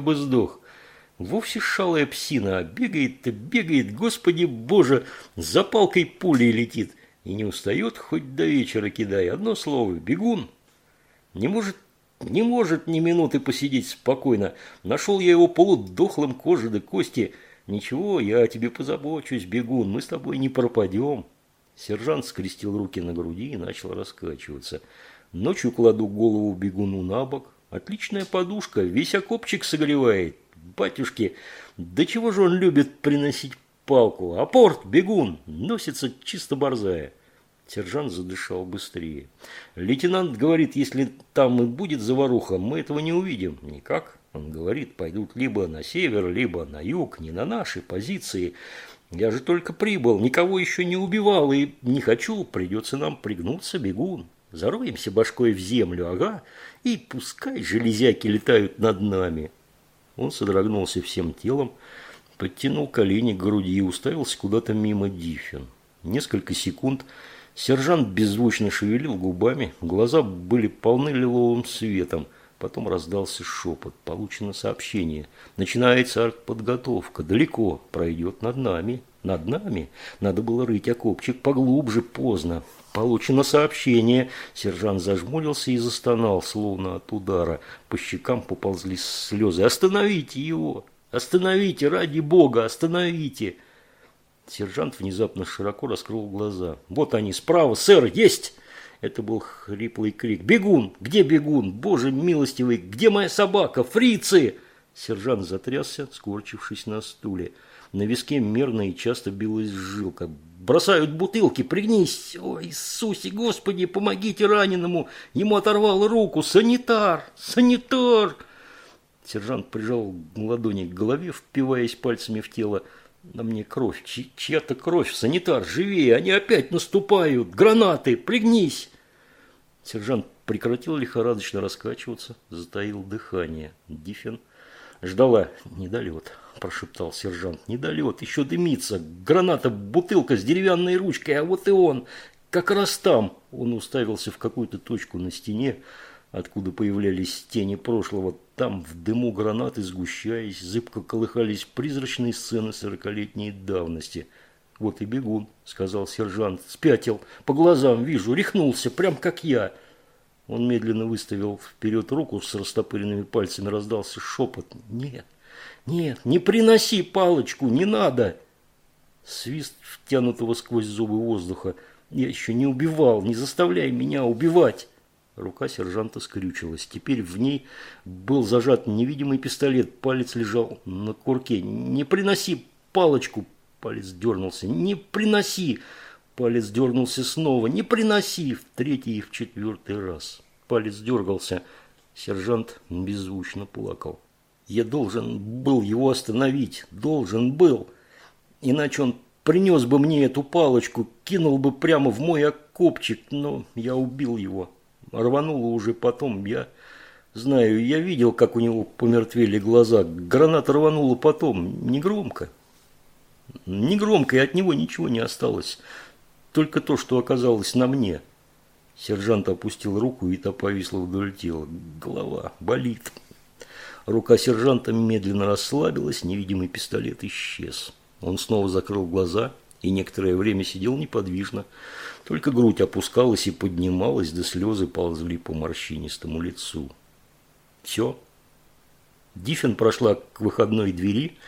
бы сдох. Вовсе шалая псина, а бегает-то бегает, господи боже, за палкой пулей летит. И не устает, хоть до вечера кидай. Одно слово, бегун. Не может, не может ни минуты посидеть спокойно. Нашел я его полудохлым кожи до кости. Ничего, я о тебе позабочусь, бегун, мы с тобой не пропадем. Сержант скрестил руки на груди и начал раскачиваться. Ночью кладу голову бегуну на бок. Отличная подушка, весь окопчик согревает батюшки, до чего же он любит приносить палку? Апорт, бегун, носится чисто борзая. Сержант задышал быстрее. Лейтенант говорит, если там и будет заваруха, мы этого не увидим. Никак. Он говорит, пойдут либо на север, либо на юг, не на наши позиции. Я же только прибыл, никого еще не убивал и не хочу, придется нам пригнуться, бегун. Зароемся башкой в землю, ага, и пускай железяки летают над нами. Он содрогнулся всем телом, подтянул колени к груди и уставился куда-то мимо Диффин. Несколько секунд сержант беззвучно шевелил губами, глаза были полны лиловым светом. Потом раздался шепот. Получено сообщение. Начинается артподготовка. Далеко. Пройдет над нами. Над нами. Надо было рыть окопчик поглубже. Поздно. Получено сообщение. Сержант зажмурился и застонал, словно от удара. По щекам поползли слезы. Остановите его! Остановите! Ради бога! Остановите! Сержант внезапно широко раскрыл глаза. Вот они, справа, сэр, есть! Это был хриплый крик. «Бегун! Где бегун? Боже милостивый! Где моя собака? Фрицы!» Сержант затрясся, скорчившись на стуле. На виске мерно и часто билась жилка. Бросают бутылки, пригнись. Ой, Иисусе, Господи, помогите раненому. Ему оторвало руку. Санитар, санитар. Сержант прижал ладони к голове, впиваясь пальцами в тело. На мне кровь, чья-то кровь. Санитар, живее, они опять наступают. Гранаты, пригнись. Сержант прекратил лихорадочно раскачиваться, затаил дыхание. Диффен ждала недолет прошептал сержант. «Недолет, еще дымится. Граната, бутылка с деревянной ручкой, а вот и он. Как раз там!» Он уставился в какую-то точку на стене, откуда появлялись тени прошлого. Там, в дыму гранаты, сгущаясь, зыбко колыхались призрачные сцены сорокалетней давности. «Вот и бегун», — сказал сержант. «Спятил. По глазам вижу. Рехнулся, прям как я». Он медленно выставил вперед руку с растопыренными пальцами, раздался шепот. «Нет, «Нет, не приноси палочку, не надо!» Свист втянутого сквозь зубы воздуха. «Я еще не убивал, не заставляй меня убивать!» Рука сержанта скрючилась. Теперь в ней был зажат невидимый пистолет. Палец лежал на курке. «Не приноси палочку!» Палец дернулся. «Не приноси!» Палец дернулся снова. «Не приноси!» В третий и в четвертый раз. Палец дергался. Сержант беззвучно плакал. Я должен был его остановить, должен был. Иначе он принес бы мне эту палочку, кинул бы прямо в мой окопчик, но я убил его. Рвануло уже потом, я знаю, я видел, как у него помертвели глаза. Граната рванула потом, негромко. Негромко, и от него ничего не осталось. Только то, что оказалось на мне. Сержант опустил руку, и та повисла вдоль тела. Голова болит. Рука сержанта медленно расслабилась, невидимый пистолет исчез. Он снова закрыл глаза и некоторое время сидел неподвижно. Только грудь опускалась и поднималась, да слезы ползли по морщинистому лицу. «Все?» Диффин прошла к выходной двери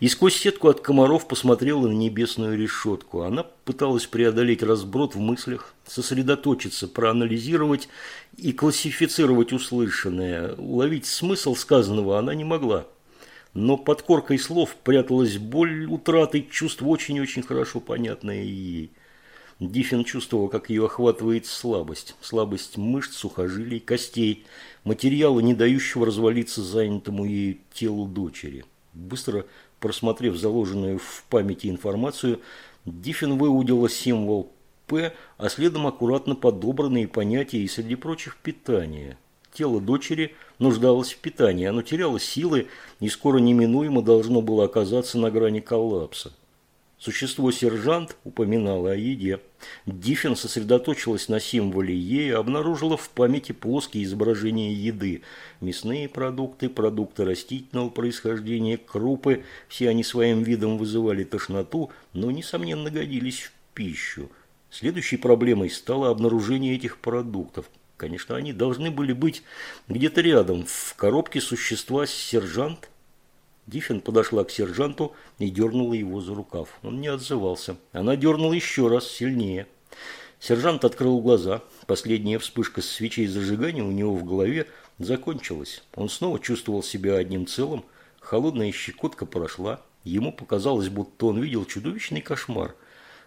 и сквозь сетку от комаров посмотрела на небесную решетку. Она пыталась преодолеть разброд в мыслях, сосредоточиться, проанализировать и классифицировать услышанное. Уловить смысл сказанного она не могла. Но под коркой слов пряталась боль утраты чувств очень-очень хорошо понятное ей. Диффин чувствовал, как ее охватывает слабость. Слабость мышц, сухожилий, костей, материала, не дающего развалиться занятому ею телу дочери. Быстро просмотрев заложенную в памяти информацию, Диффин выудила символ «П», а следом аккуратно подобранные понятия и, среди прочих, питание. Тело дочери нуждалось в питании, оно теряло силы и скоро неминуемо должно было оказаться на грани коллапса. Существо-сержант упоминало о еде. Диффин сосредоточилась на символе Е и обнаружила в памяти плоские изображения еды. Мясные продукты, продукты растительного происхождения, крупы – все они своим видом вызывали тошноту, но, несомненно, годились в пищу. Следующей проблемой стало обнаружение этих продуктов. Конечно, они должны были быть где-то рядом, в коробке существа сержант – Диффин подошла к сержанту и дернула его за рукав. Он не отзывался. Она дернула еще раз, сильнее. Сержант открыл глаза. Последняя вспышка свечей зажигания у него в голове закончилась. Он снова чувствовал себя одним целым. Холодная щекотка прошла. Ему показалось, будто он видел чудовищный кошмар.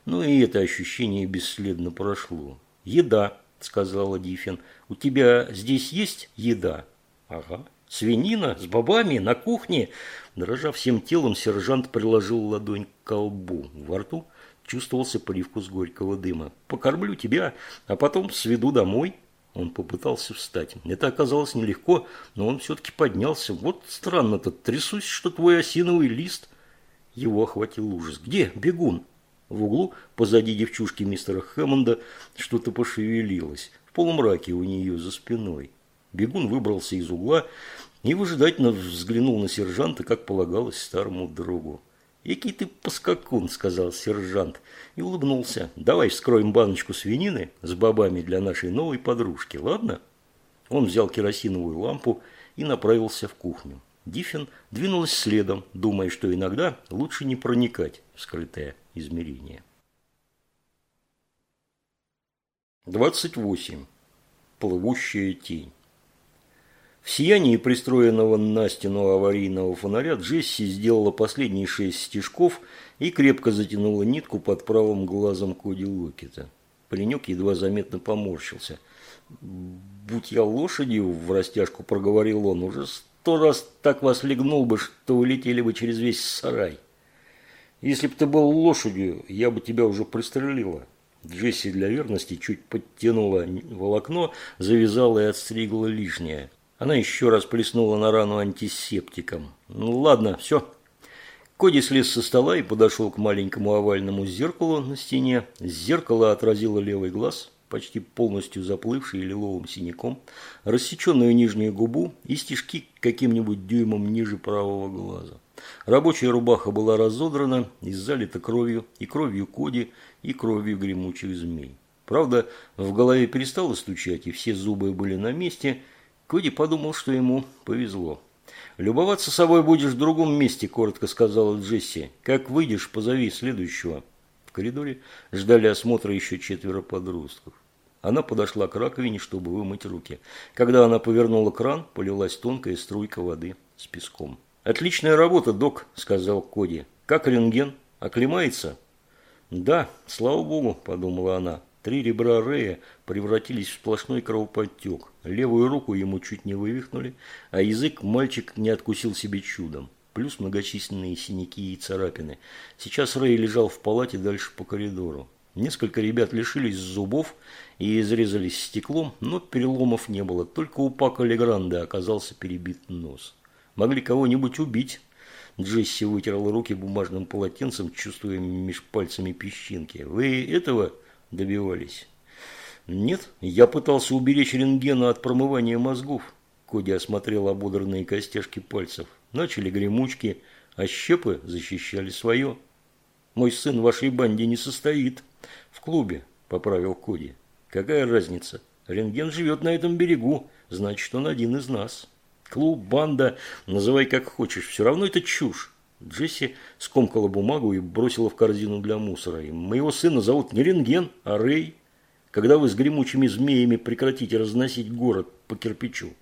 Но и это ощущение бесследно прошло. «Еда», – сказала Диффин. «У тебя здесь есть еда?» «Ага». Свинина с бобами на кухне. Дрожа всем телом, сержант приложил ладонь к колбу. Во рту чувствовался привкус горького дыма. «Покормлю тебя, а потом сведу домой». Он попытался встать. Это оказалось нелегко, но он все-таки поднялся. Вот странно-то, трясусь, что твой осиновый лист. Его охватил ужас. «Где бегун?» В углу, позади девчушки мистера Хэммонда, что-то пошевелилось. В полумраке у нее за спиной. Бегун выбрался из угла и выжидательно взглянул на сержанта, как полагалось старому другу. «Який ты поскакун», – сказал сержант и улыбнулся. «Давай вскроем баночку свинины с бобами для нашей новой подружки, ладно?» Он взял керосиновую лампу и направился в кухню. Диффин двинулась следом, думая, что иногда лучше не проникать в скрытое измерение. 28. Плывущая тень. В сиянии пристроенного на стену аварийного фонаря Джесси сделала последние шесть стежков и крепко затянула нитку под правым глазом Коди Локета. Паренек едва заметно поморщился. «Будь я лошадью», – в растяжку проговорил он, – «уже сто раз так вас легнул бы, что улетели бы через весь сарай. Если бы ты был лошадью, я бы тебя уже пристрелила». Джесси для верности чуть подтянула волокно, завязала и отстригла лишнее. Она еще раз плеснула на рану антисептиком. Ну ладно, все. Коди слез со стола и подошел к маленькому овальному зеркалу на стене. Зеркало отразило левый глаз, почти полностью заплывший лиловым синяком, рассеченную нижнюю губу и стежки каким-нибудь дюймом ниже правого глаза. Рабочая рубаха была разодрана и залита кровью, и кровью Коди, и кровью гремучих змей. Правда, в голове перестало стучать, и все зубы были на месте – Коди подумал, что ему повезло. «Любоваться собой будешь в другом месте», – коротко сказала Джесси. «Как выйдешь, позови следующего». В коридоре ждали осмотра еще четверо подростков. Она подошла к раковине, чтобы вымыть руки. Когда она повернула кран, полилась тонкая струйка воды с песком. «Отличная работа, док», – сказал Коди. «Как рентген? Оклемается?» «Да, слава богу», – подумала она. Три ребра Рея превратились в сплошной кровоподтек. Левую руку ему чуть не вывихнули, а язык мальчик не откусил себе чудом. Плюс многочисленные синяки и царапины. Сейчас Рэй лежал в палате дальше по коридору. Несколько ребят лишились зубов и изрезались стеклом, но переломов не было. Только у Пака Легранда оказался перебит нос. Могли кого-нибудь убить. Джесси вытерла руки бумажным полотенцем, чувствуя меж пальцами песчинки. «Вы этого добивались. Нет, я пытался уберечь рентгена от промывания мозгов. Коди осмотрел ободранные костяшки пальцев. Начали гремучки, а щепы защищали свое. Мой сын в вашей банде не состоит. В клубе, поправил Коди. Какая разница? Рентген живет на этом берегу, значит, он один из нас. Клуб, банда, называй как хочешь, все равно это чушь. Джесси скомкала бумагу и бросила в корзину для мусора. И моего сына зовут не Рентген, а Рэй. Когда вы с гремучими змеями прекратите разносить город по кирпичу?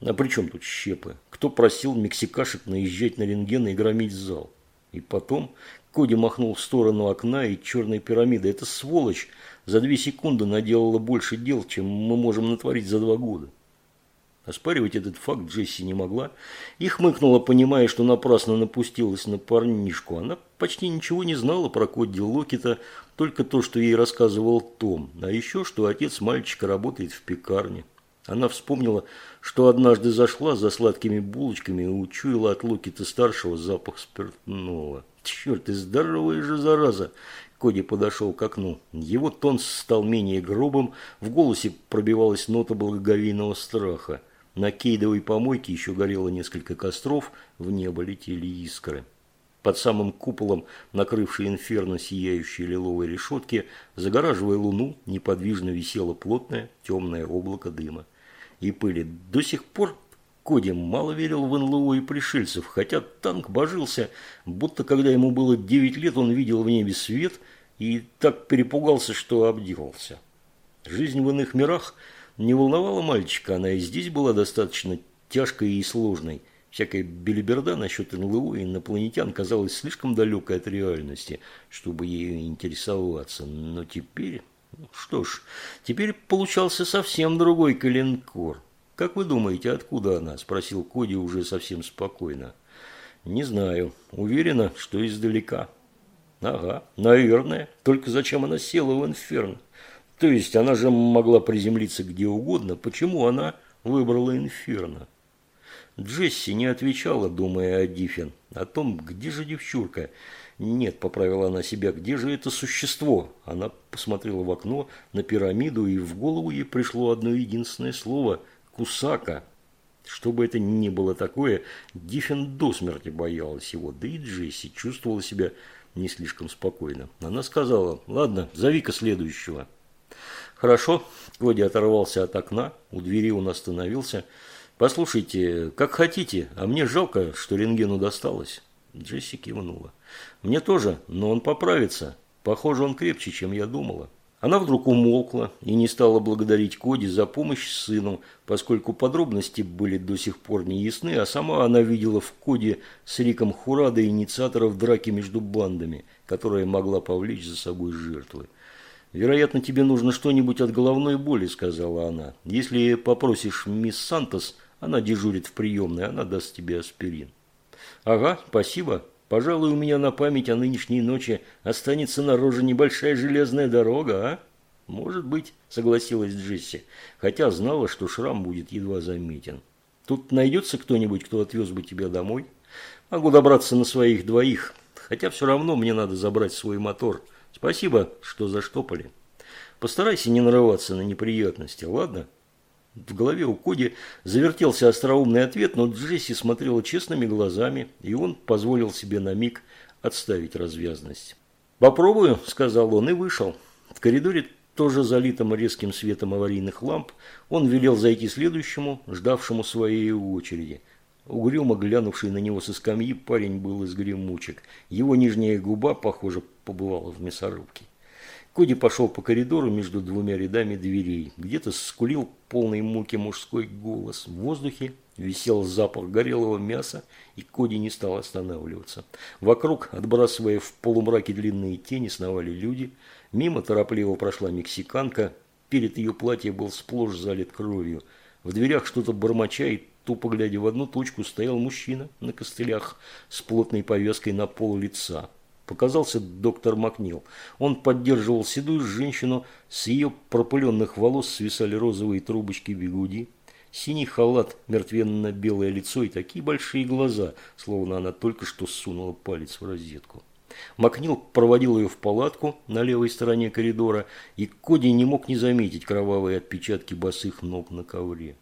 А при чем тут щепы? Кто просил мексикашек наезжать на рентген и громить зал? И потом Коди махнул в сторону окна и черной пирамиды. Эта сволочь за две секунды наделала больше дел, чем мы можем натворить за два года. Оспаривать этот факт Джесси не могла и хмыкнула, понимая, что напрасно напустилась на парнишку. Она почти ничего не знала про Кодди Локета, только то, что ей рассказывал Том, а еще, что отец мальчика работает в пекарне. Она вспомнила, что однажды зашла за сладкими булочками и учуяла от Локета-старшего запах спиртного. Черт, и здоровая же зараза! Коди подошел к окну. Его тон стал менее грубым, в голосе пробивалась нота благоговейного страха. На кейдовой помойке еще горело несколько костров, в небо летели искры. Под самым куполом, накрывшей инферно сияющей лиловой решетки, загораживая луну, неподвижно висело плотное темное облако дыма и пыли. До сих пор Коди мало верил в НЛО и пришельцев, хотя танк божился, будто когда ему было 9 лет, он видел в небе свет и так перепугался, что обделался. Жизнь в иных мирах не волновала мальчика, она и здесь была достаточно тяжкой и сложной. Всякая белиберда насчет НЛО и инопланетян казалась слишком далекой от реальности, чтобы ею интересоваться. Но теперь... Что ж, теперь получался совсем другой коленкор. «Как вы думаете, откуда она?» – спросил Коди уже совсем спокойно. «Не знаю. Уверена, что издалека». «Ага, наверное. Только зачем она села в инферно? То есть она же могла приземлиться где угодно. Почему она выбрала инферно?» Джесси не отвечала, думая о Диффин, о том, где же девчурка. «Нет», – поправила она себя, – «где же это существо?» Она посмотрела в окно на пирамиду, и в голову ей пришло одно единственное слово – Кусака. Что бы это ни было такое, Диффин до смерти боялась его, да и Джесси чувствовала себя не слишком спокойно. Она сказала, ладно, зови-ка следующего. Хорошо, Коди оторвался от окна, у двери он остановился. Послушайте, как хотите, а мне жалко, что рентгену досталось. Джесси кивнула. Мне тоже, но он поправится. Похоже, он крепче, чем я думала. Она вдруг умолкла и не стала благодарить Коди за помощь сыну, поскольку подробности были до сих пор не ясны, а сама она видела в Коде с Риком Хурада инициаторов драки между бандами, которая могла повлечь за собой жертвы. «Вероятно, тебе нужно что-нибудь от головной боли», – сказала она. «Если попросишь мисс Сантос, она дежурит в приемной, она даст тебе аспирин». «Ага, спасибо», Пожалуй, у меня на память о нынешней ночи останется на роже небольшая железная дорога, а? Может быть, согласилась Джесси, хотя знала, что шрам будет едва заметен. Тут найдется кто-нибудь, кто отвез бы тебя домой? Могу добраться на своих двоих, хотя все равно мне надо забрать свой мотор. Спасибо, что заштопали. Постарайся не нарываться на неприятности, ладно? В голове у Коди завертелся остроумный ответ, но Джесси смотрела честными глазами, и он позволил себе на миг отставить развязность. «Попробую», – сказал он и вышел. В коридоре, тоже залитым резким светом аварийных ламп, он велел зайти следующему, ждавшему своей очереди. Угрюмо глянувший на него со скамьи, парень был из гремучек. Его нижняя губа, похоже, побывала в мясорубке. Коди пошел по коридору между двумя рядами дверей. Где-то скулил полный муки мужской голос. В воздухе висел запах горелого мяса, и Коди не стал останавливаться. Вокруг, отбрасывая в полумраке длинные тени, сновали люди. Мимо торопливо прошла мексиканка. Перед ее платье был сплошь залит кровью. В дверях что-то бормоча тупо глядя в одну точку стоял мужчина на костылях с плотной повязкой на пол лица. Показался доктор Макнил. Он поддерживал седую женщину, с ее пропыленных волос свисали розовые трубочки бигуди. Синий халат, мертвенно-белое лицо и такие большие глаза, словно она только что сунула палец в розетку. Макнил проводил ее в палатку на левой стороне коридора, и Коди не мог не заметить кровавые отпечатки босых ног на ковре.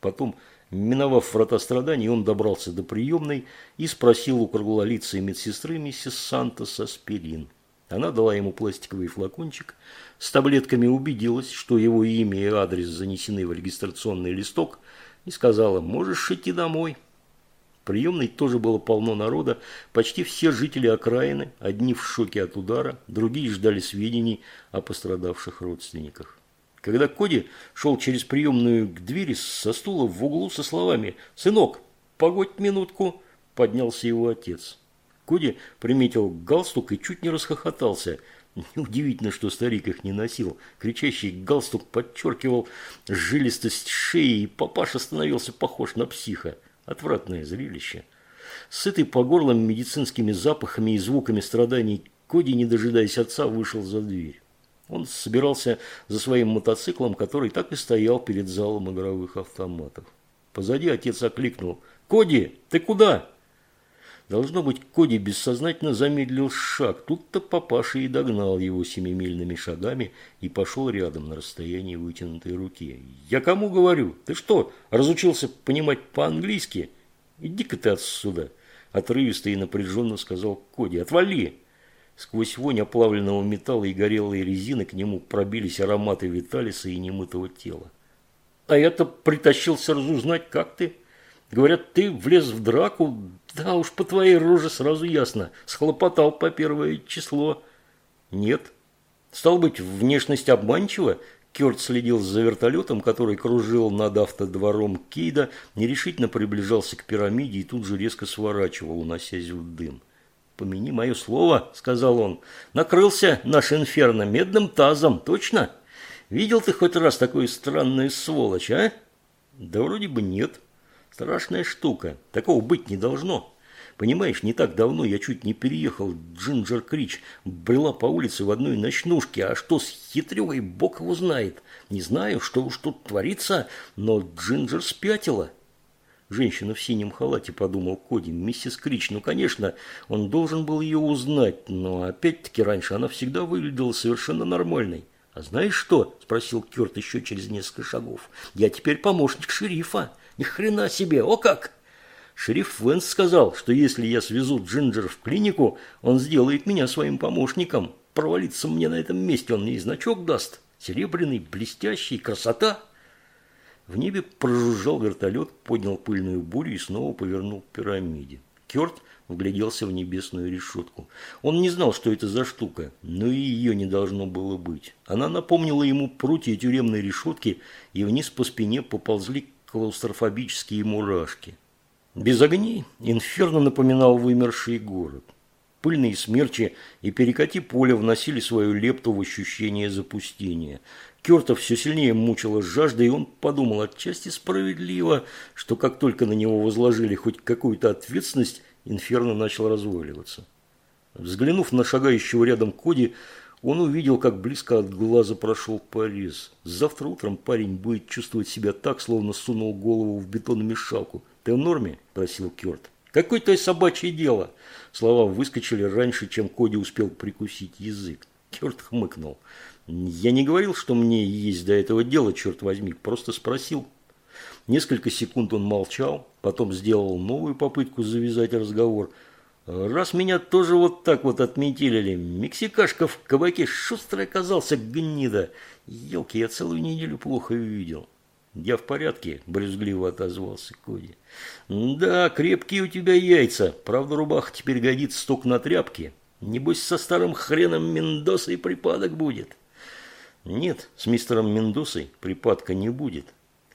Потом Миновав врата страданий, он добрался до приемной и спросил у круглолицей медсестры миссис Сантос аспирин. Она дала ему пластиковый флакончик, с таблетками убедилась, что его имя и адрес занесены в регистрационный листок, и сказала «можешь идти домой». В приемной тоже было полно народа, почти все жители окраины, одни в шоке от удара, другие ждали сведений о пострадавших родственниках. Когда Коди шел через приемную к двери со стула в углу со словами «Сынок, погодь минутку», поднялся его отец. Коди приметил галстук и чуть не расхохотался. Неудивительно, что старик их не носил. Кричащий галстук подчеркивал жилистость шеи, и папаша становился похож на психа. Отвратное зрелище. Сытый по горлам медицинскими запахами и звуками страданий, Коди, не дожидаясь отца, вышел за дверь. Он собирался за своим мотоциклом, который так и стоял перед залом игровых автоматов. Позади отец окликнул. «Коди, ты куда?» Должно быть, Коди бессознательно замедлил шаг. Тут-то папаша и догнал его семимильными шагами и пошел рядом на расстоянии вытянутой руки. «Я кому говорю? Ты что, разучился понимать по-английски? Иди-ка ты отсюда!» Отрывисто и напряженно сказал Коди. «Отвали!» Сквозь вонь оплавленного металла и горелой резины к нему пробились ароматы Виталиса и немытого тела. «А я-то притащился разузнать, как ты?» Говорят, ты влез в драку, да уж по твоей роже сразу ясно. Схлопотал по первое число. Нет. Стал быть, внешность обманчива? Кёрт следил за вертолетом, который кружил над автодвором Кейда, нерешительно приближался к пирамиде и тут же резко сворачивал, уносясь в дым. «Помяни мое слово», — сказал он. «Накрылся наш инферно медным тазом, точно? Видел ты хоть раз такую странную сволочь, а?» «Да вроде бы нет», Страшная штука. Такого быть не должно. Понимаешь, не так давно я чуть не переехал Джинджер Крич, брела по улице в одной ночнушке, а что с хитрюгой, бог его знает. Не знаю, что уж тут творится, но Джинджер спятила. Женщина в синем халате, подумал Коди, миссис Крич, ну, конечно, он должен был ее узнать, но опять-таки раньше она всегда выглядела совершенно нормальной. «А знаешь что?» – спросил Кёрт еще через несколько шагов. «Я теперь помощник шерифа. Ни хрена себе, о как! Шериф Венс сказал, что если я свезу Джинджер в клинику, он сделает меня своим помощником. Провалиться мне на этом месте он мне и значок даст. Серебряный, блестящий, красота. В небе прожужжал вертолет, поднял пыльную бурю и снова повернул к пирамиде. Кёрт вгляделся в небесную решетку. Он не знал, что это за штука, но и ее не должно было быть. Она напомнила ему прутья тюремной решетки, и вниз по спине поползли клаустрофобические мурашки. Без огней инферно напоминал вымерший город. Пыльные смерчи и перекати поля вносили свою лепту в ощущение запустения. Кертов все сильнее мучила жажда, и он подумал отчасти справедливо, что как только на него возложили хоть какую-то ответственность, инферно начал разваливаться. Взглянув на шагающего рядом Коди, он увидел, как близко от глаза прошел порез. Завтра утром парень будет чувствовать себя так, словно сунул голову в бетономешалку. «Ты в норме?» – просил Кёрт. «Какое-то собачье дело!» Слова выскочили раньше, чем Коди успел прикусить язык. Кёрт хмыкнул. «Я не говорил, что мне есть до этого дела, черт возьми, просто спросил». Несколько секунд он молчал, потом сделал новую попытку завязать разговор – Раз меня тоже вот так вот отметили, мексикашка в кабаке шустрый оказался гнида. Елки, я целую неделю плохо видел. Я в порядке, брюзгливо отозвался Коди. Да, крепкие у тебя яйца. Правда, рубаха теперь годится сток на тряпке. Небось, со старым хреном Мендосой припадок будет. Нет, с мистером Мендосой припадка не будет.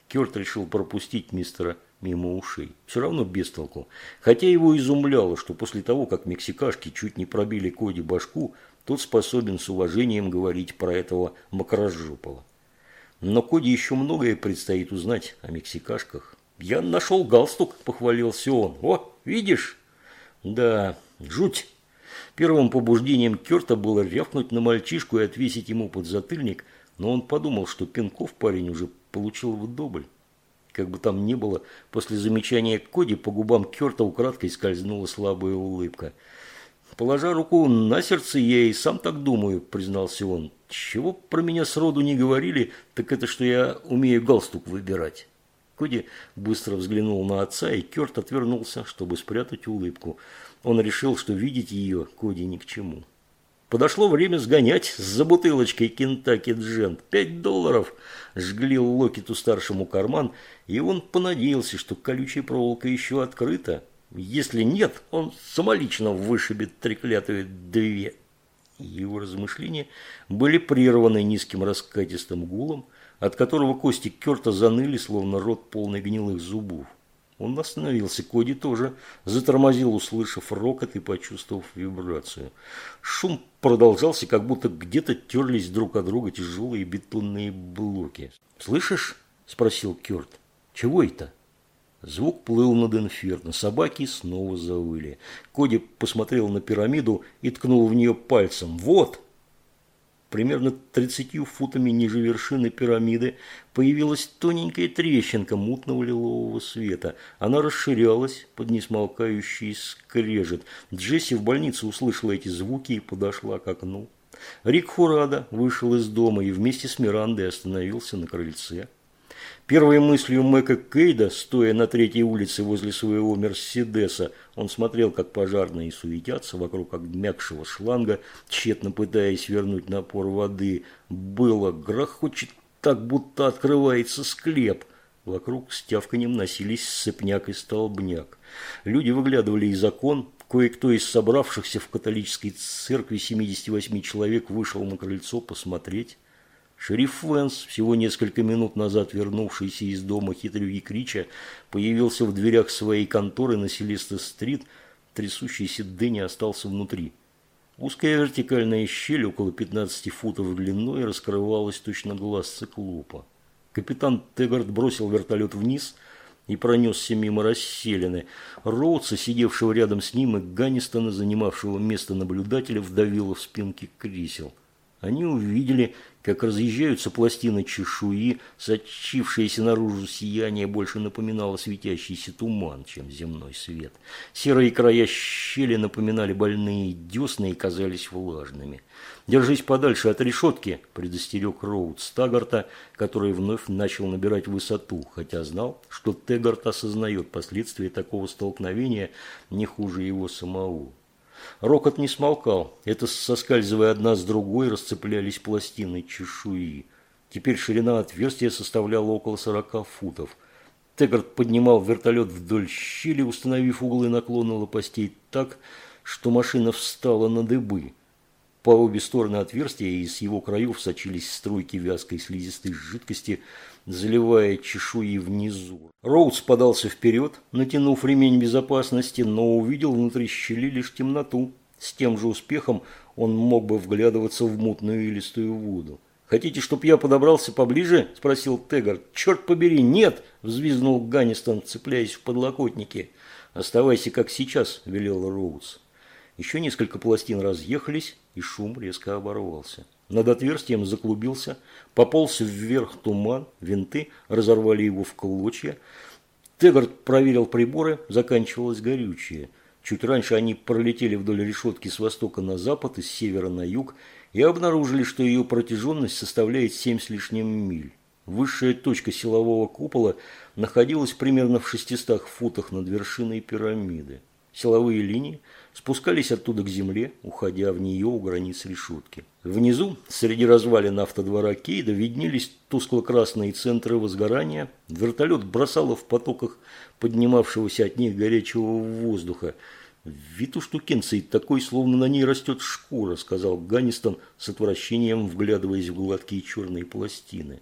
Керт решил пропустить мистера мимо ушей. Все равно без толку. Хотя его изумляло, что после того, как мексикашки чуть не пробили Коди башку, тот способен с уважением говорить про этого макрожопого. Но Коди еще многое предстоит узнать о мексикашках. «Я нашел галстук», – похвалился он. «О, видишь?» «Да, жуть». Первым побуждением Керта было рявкнуть на мальчишку и отвесить ему подзатыльник, но он подумал, что пинков парень уже получил вдоволь. Как бы там ни было, после замечания Коди по губам Керта украдкой скользнула слабая улыбка. «Положа руку на сердце, я и сам так думаю», – признался он. «Чего про меня сроду не говорили, так это, что я умею галстук выбирать». Коди быстро взглянул на отца, и Керт отвернулся, чтобы спрятать улыбку. Он решил, что видеть ее Коди ни к чему. Подошло время сгонять за бутылочкой Кентаки Джент. Пять долларов жглил Локету старшему карман, и он понадеялся, что колючая проволока еще открыта. Если нет, он самолично вышибет треклятые две. Его размышления были прерваны низким раскатистым гулом, от которого кости Керта заныли, словно рот полный гнилых зубов. Он остановился. Коди тоже затормозил, услышав рокот и почувствовав вибрацию. Шум продолжался, как будто где-то терлись друг от друга тяжелые бетонные блоки. «Слышишь?» – спросил Кёрт. «Чего это?» Звук плыл над инферно. Собаки снова завыли. Коди посмотрел на пирамиду и ткнул в нее пальцем. «Вот!» Примерно 30 футами ниже вершины пирамиды, появилась тоненькая трещинка мутного лилового света. Она расширялась под несмолкающий скрежет. Джесси в больнице услышала эти звуки и подошла к окну. Рик Хурада вышел из дома и вместе с Мирандой остановился на крыльце. Первой мыслью Мэка Кейда, стоя на третьей улице возле своего Мерседеса, он смотрел, как пожарные суетятся вокруг обмякшего шланга, тщетно пытаясь вернуть напор воды. Было грохочет так, будто открывается склеп. Вокруг с тявканем носились сыпняк и столбняк. Люди выглядывали из окон, Кое-кто из собравшихся в католической церкви 78 человек вышел на крыльцо посмотреть. Шериф Венс, всего несколько минут назад вернувшийся из дома хитрюги Крича, появился в дверях своей конторы на Селеста-стрит. Трясущийся Дэнни остался внутри. Узкая вертикальная щель около 15 футов длиной раскрывалась точно глаз циклопа. Капитан Тегард бросил вертолет вниз и пронесся мимо расселены. Роудса, сидевшего рядом с ним, и Ганнистона, занимавшего место наблюдателя, вдавило в спинки кресел. Они увидели, как разъезжаются пластины чешуи, сочившееся наружу сияние больше напоминало светящийся туман, чем земной свет. Серые края щели напоминали больные десны и казались влажными. «Держись подальше от решетки», – предостерег Роуд Стагарта, который вновь начал набирать высоту, хотя знал, что Тегарт осознает последствия такого столкновения не хуже его самого. Рокот не смолкал. Это, соскальзывая одна с другой, расцеплялись пластины чешуи. Теперь ширина отверстия составляла около сорока футов. Тегард поднимал вертолет вдоль щели, установив углы наклона лопастей так, что машина встала на дыбы. По обе стороны отверстия из его краев сочились струйки вязкой слизистой жидкости, заливая чешуи внизу. Роудс подался вперед, натянув ремень безопасности, но увидел внутри щели лишь темноту. С тем же успехом он мог бы вглядываться в мутную и листую воду. «Хотите, чтоб я подобрался поближе?» – спросил Тегар. «Черт побери, нет!» – взвизгнул Ганнистон, цепляясь в подлокотники. «Оставайся, как сейчас», – велел Роудс. Еще несколько пластин разъехались, и шум резко оборвался. Над отверстием заклубился, пополз вверх туман, винты разорвали его в клочья. Тегард проверил приборы, заканчивалось горючее. Чуть раньше они пролетели вдоль решетки с востока на запад и с севера на юг и обнаружили, что ее протяженность составляет семь с лишним миль. Высшая точка силового купола находилась примерно в 600 футах над вершиной пирамиды. Силовые линии спускались оттуда к земле, уходя в нее у границ решетки. Внизу, среди развалин автодвора Кейда, виднелись тускло-красные центры возгорания. Вертолет бросало в потоках поднимавшегося от них горячего воздуха. «Вид у штукенции такой, словно на ней растет шкура», – сказал Ганнистон с отвращением, вглядываясь в гладкие черные пластины.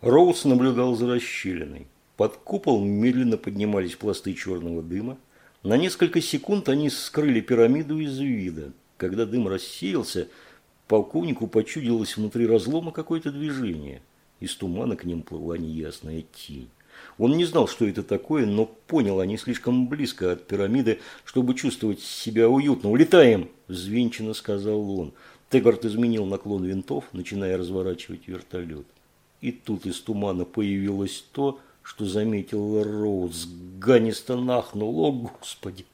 Роуз наблюдал за расщелиной. Под купол медленно поднимались пласты черного дыма. На несколько секунд они скрыли пирамиду из вида. Когда дым рассеялся, полковнику почудилось внутри разлома какое-то движение. Из тумана к ним плыла неясная тень. Он не знал, что это такое, но понял, они слишком близко от пирамиды, чтобы чувствовать себя уютно. «Улетаем!» – взвинченно сказал он. Тегард изменил наклон винтов, начиная разворачивать вертолет. И тут из тумана появилось то, что заметил Роуз. Ганнистон ахнул. О, Господи!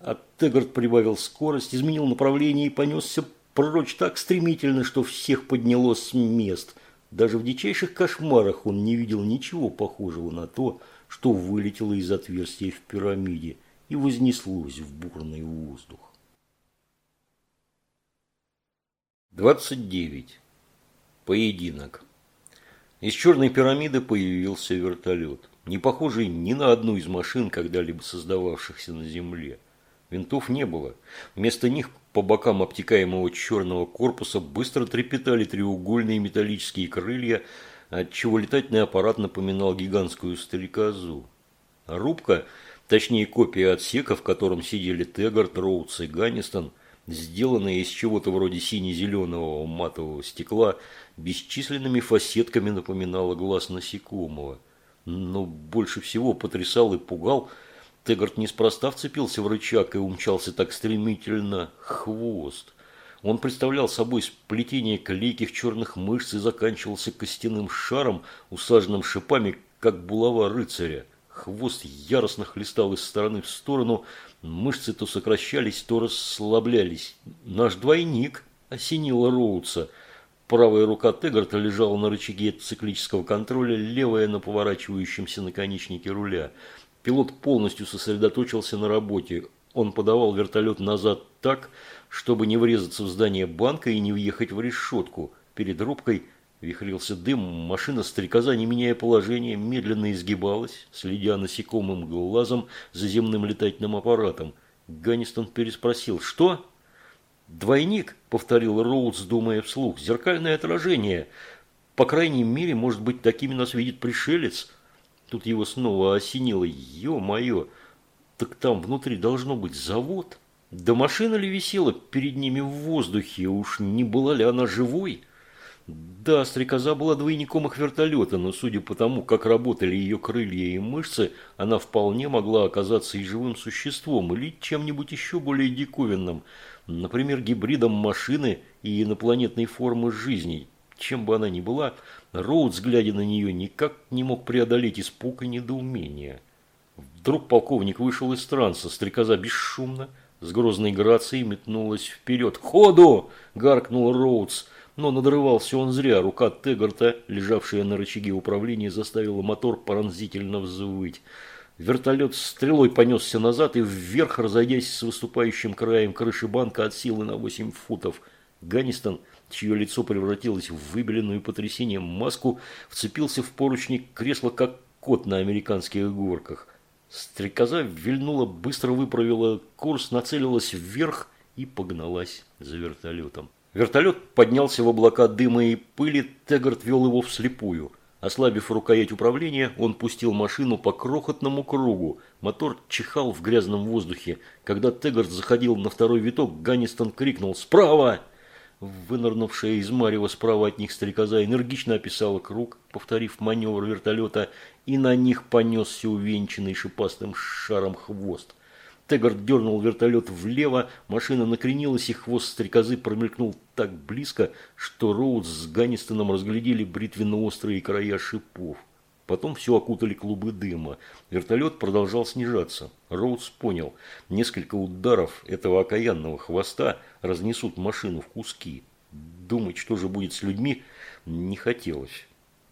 А Тегард прибавил скорость, изменил направление и понесся прочь так стремительно, что всех подняло с мест. Даже в дичайших кошмарах он не видел ничего похожего на то, что вылетело из отверстия в пирамиде и вознеслось в бурный воздух. 29. Поединок. Из черной пирамиды появился вертолет, не похожий ни на одну из машин, когда-либо создававшихся на Земле. Винтов не было. Вместо них по бокам обтекаемого черного корпуса быстро трепетали треугольные металлические крылья, отчего летательный аппарат напоминал гигантскую стрекозу. Рубка, точнее копия отсека, в котором сидели Тегард, Роудс и Ганнистон, сделанная из чего-то вроде сине-зеленого матового стекла, бесчисленными фасетками напоминала глаз насекомого. Но больше всего потрясал и пугал. Тегард неспроста вцепился в рычаг и умчался так стремительно. Хвост. Он представлял собой сплетение клейких черных мышц и заканчивался костяным шаром, усаженным шипами, как булава рыцаря. Хвост яростно хлестал из стороны в сторону, мышцы то сокращались, то расслаблялись. «Наш двойник!» – осенила Роудса. Правая рука Тегарта лежала на рычаге циклического контроля, левая на поворачивающемся наконечнике руля. Пилот полностью сосредоточился на работе. Он подавал вертолет назад так, чтобы не врезаться в здание банка и не въехать в решетку. Перед рубкой вихрился дым, машина стрекоза, не меняя положения, медленно изгибалась, следя насекомым глазом за земным летательным аппаратом. Ганнистон переспросил «Что?» «Двойник», — повторил Роудс, думая вслух, — «зеркальное отражение. По крайней мере, может быть, такими нас видит пришелец». Тут его снова осенило. «Ё-моё, так там внутри должно быть завод». Да машина ли висела перед ними в воздухе, уж не была ли она живой? Да, стрекоза была двойником их вертолета, но судя по тому, как работали ее крылья и мышцы, она вполне могла оказаться и живым существом, или чем-нибудь еще более диковинным, например, гибридом машины и инопланетной формы жизни. Чем бы она ни была, Роудс, глядя на нее, никак не мог преодолеть испуг и недоумение. Вдруг полковник вышел из транса, стрекоза бесшумно, с грозной грацией метнулась вперед. «Ходу!» – гаркнул Роудс. Но надрывался он зря. Рука Тегарта, лежавшая на рычаге управления, заставила мотор пронзительно взвыть. Вертолет стрелой понесся назад и вверх, разойдясь с выступающим краем крыши банка от силы на 8 футов. Ганнистон, чье лицо превратилось в выбеленную потрясением маску, вцепился в поручни кресла, как кот на американских горках. Стрекоза вильнула, быстро выправила курс, нацелилась вверх и погналась за вертолетом. Вертолет поднялся в облака дыма и пыли, Тегард вел его вслепую. Ослабив рукоять управления, он пустил машину по крохотному кругу. Мотор чихал в грязном воздухе. Когда Тегард заходил на второй виток, Ганнистон крикнул «Справа!» Вынырнувшая из марева справа от них стрекоза энергично описала круг, повторив маневр вертолета, и на них понесся увенчанный шипастым шаром хвост. Тегард дернул вертолет влево, машина накренилась, и хвост стрекозы промелькнул так близко, что Роуд с Ганнистоном разглядели бритвенно-острые края шипов. Потом все окутали клубы дыма. Вертолет продолжал снижаться. Роудс понял, несколько ударов этого окаянного хвоста разнесут машину в куски. Думать, что же будет с людьми, не хотелось.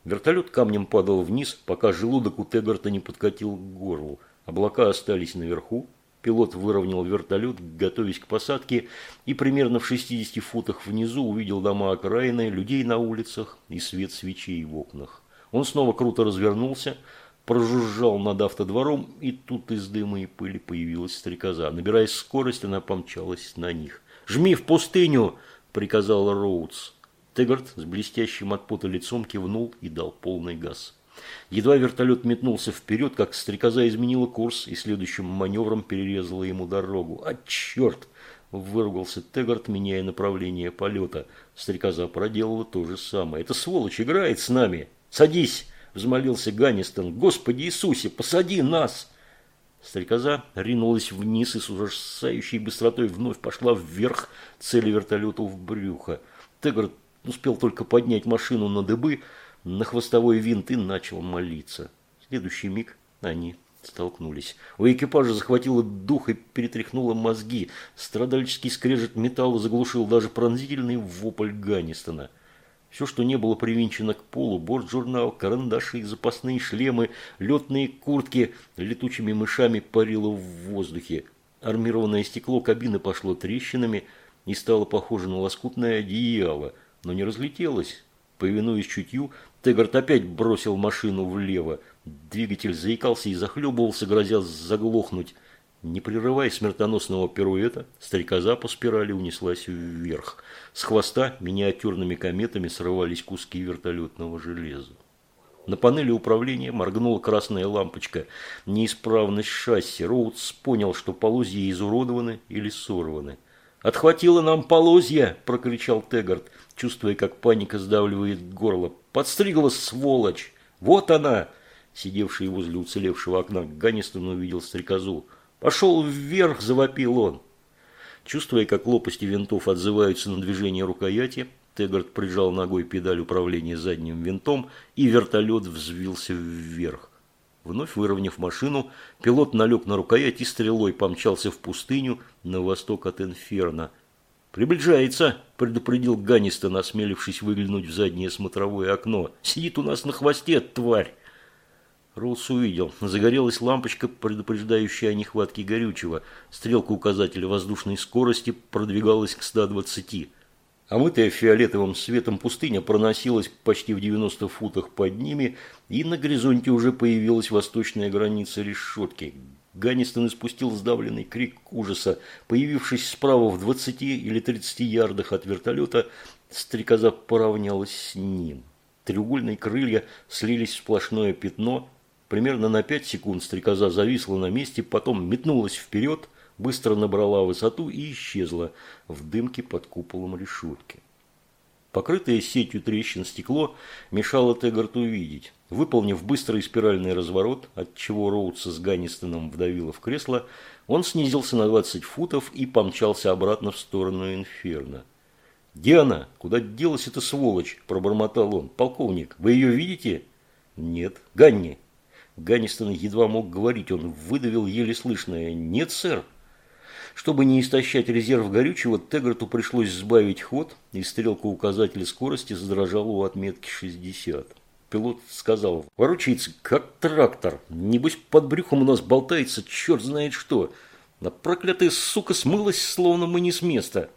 Вертолет камнем падал вниз, пока желудок у Тегарта не подкатил к горлу. Облака остались наверху. Пилот выровнял вертолет, готовясь к посадке, и примерно в 60 футах внизу увидел дома окраины, людей на улицах и свет свечей в окнах. Он снова круто развернулся, прожужжал над автодвором, и тут из дыма и пыли появилась стрекоза. Набираясь скорость, она помчалась на них. «Жми в пустыню!» – приказал Роудс. Тегард с блестящим от пота лицом кивнул и дал полный газ. Едва вертолет метнулся вперед, как стрекоза изменила курс и следующим маневром перерезала ему дорогу. «А черт!» – выругался Тегард, меняя направление полета. Стрекоза проделала то же самое. «Эта сволочь играет с нами!» «Садись!» – взмолился Ганнистон. «Господи Иисусе, посади нас!» Стрекоза ринулась вниз и с ужасающей быстротой вновь пошла вверх, цели вертолету в брюхо. Тегард успел только поднять машину на дыбы, на хвостовой винт и начал молиться. В следующий миг они столкнулись. У экипажа захватило дух и перетряхнуло мозги. Страдальческий скрежет металла заглушил даже пронзительный вопль Ганнистона – все, что не было привинчено к полу, бортжурнал, карандаши, запасные шлемы, летные куртки летучими мышами парило в воздухе. Армированное стекло кабины пошло трещинами и стало похоже на лоскутное одеяло, но не разлетелось. Повинуясь чутью, Тегард опять бросил машину влево. Двигатель заикался и захлебывался, грозя заглохнуть. Не прерывая смертоносного пируэта, стрекоза по спирали унеслась вверх. С хвоста миниатюрными кометами срывались куски вертолетного железа. На панели управления моргнула красная лампочка. Неисправность шасси. Роудс понял, что полозья изуродованы или сорваны. «Отхватило нам полозья!» – прокричал Тегард, чувствуя, как паника сдавливает горло. «Подстригла, сволочь! Вот она!» Сидевший возле уцелевшего окна Ганнистон увидел стрекозу. «Пошел вверх!» – завопил он. Чувствуя, как лопасти винтов отзываются на движение рукояти, Тегард прижал ногой педаль управления задним винтом, и вертолет взвился вверх. Вновь выровняв машину, пилот налег на рукоять и стрелой помчался в пустыню на восток от Инферно. «Приближается!» – предупредил Ганнистон, осмелившись выглянуть в заднее смотровое окно. «Сидит у нас на хвосте, тварь!» Роуз увидел. Загорелась лампочка, предупреждающая о нехватке горючего. Стрелка указателя воздушной скорости продвигалась к 120. Омытая фиолетовым светом пустыня проносилась почти в 90 футах под ними, и на горизонте уже появилась восточная граница решетки. Ганнистон испустил сдавленный крик ужаса. Появившись справа в 20 или 30 ярдах от вертолета, стрекоза поравнялась с ним. Треугольные крылья слились в сплошное пятно. Примерно на 5 секунд стрекоза зависла на месте, потом метнулась вперед, быстро набрала высоту и исчезла в дымке под куполом решетки. Покрытое сетью трещин стекло мешало Тегарту увидеть. Выполнив быстрый спиральный разворот, от чего Роудса с Ганнистоном вдавило в кресло, он снизился на 20 футов и помчался обратно в сторону Инферно. «Диана, куда делась эта сволочь?» – пробормотал он. «Полковник, вы ее видите?» «Нет». «Ганни». Ганнистон едва мог говорить, он выдавил еле слышное. «Нет, сэр». Чтобы не истощать резерв горючего, Тегарту пришлось сбавить ход, и стрелка указателя скорости задрожала у отметки 60. Пилот сказал, ворочается, как трактор. Небось, под брюхом у нас болтается черт знает что. А проклятая сука смылась, словно мы не с места.